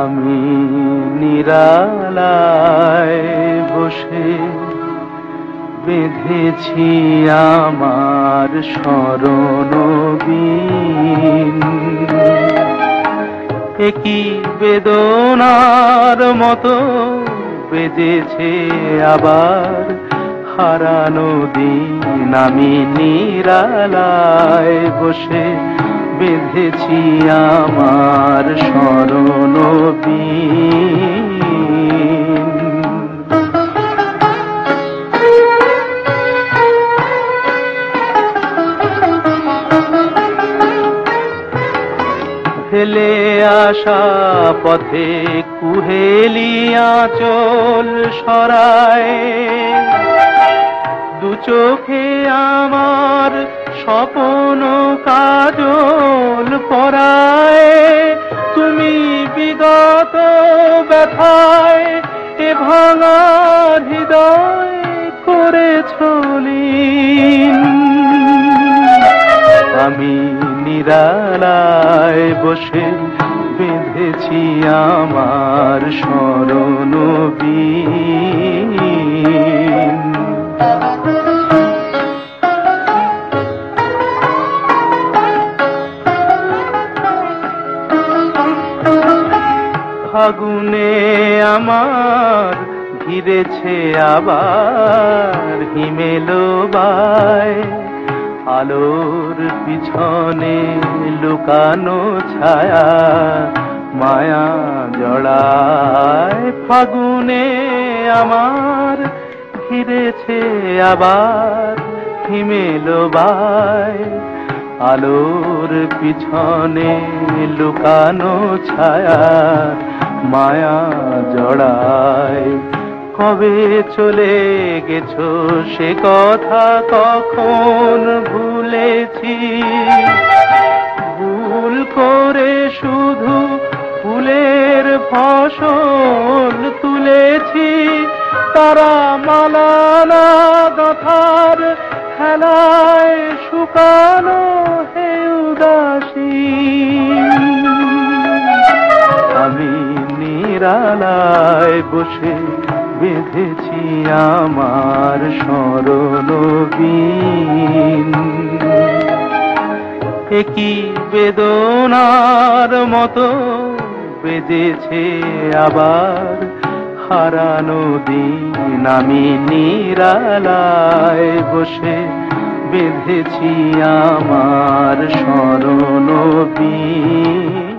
আমি নিরালায় বসে বেঁধেছি আমার স্মরণ একই বেদনার মতো বেজেছে আবার হারানো দিন। আমি নিরালায় বসে বেঁধেছি আমার স্মরণ ফেলে আসা পথে কুহেলিয়া চল সরায়। দু চোখে আমার স্বপন কাজল পরায়, তুমি বিগত ব্যথায় এ ভাঙা হৃদয় করে ছলিন। আমি নিরালায় বসে বেঁধেছি আমার স্মরণ ফাগুনে আমার ঘিরেছে আবার হিমেলো আলোর পিছনে লুকানো ছায়া মায়া জড়ায়। ফাগুনে আমার ঘিরেছে আবার হিমেলো আলোর পিছনে লুকানো ছায়া মায়া জড়ায়। কবে চলে গেছো সে কথা কখন ভুলেছি? ভুল করে শুধু ফুলের ফসল তুলেছি। তারা মালানা গাথার খেলায় শুকানো হে উদাসী। নিরালায় বসে বেঁধেছি আমার স্মরণ একই বেদনার মতো বেজেছে আবার হারানো দিন। আমি নিরালায় বসে বেঁধেছি আমার স্মরণ বীণ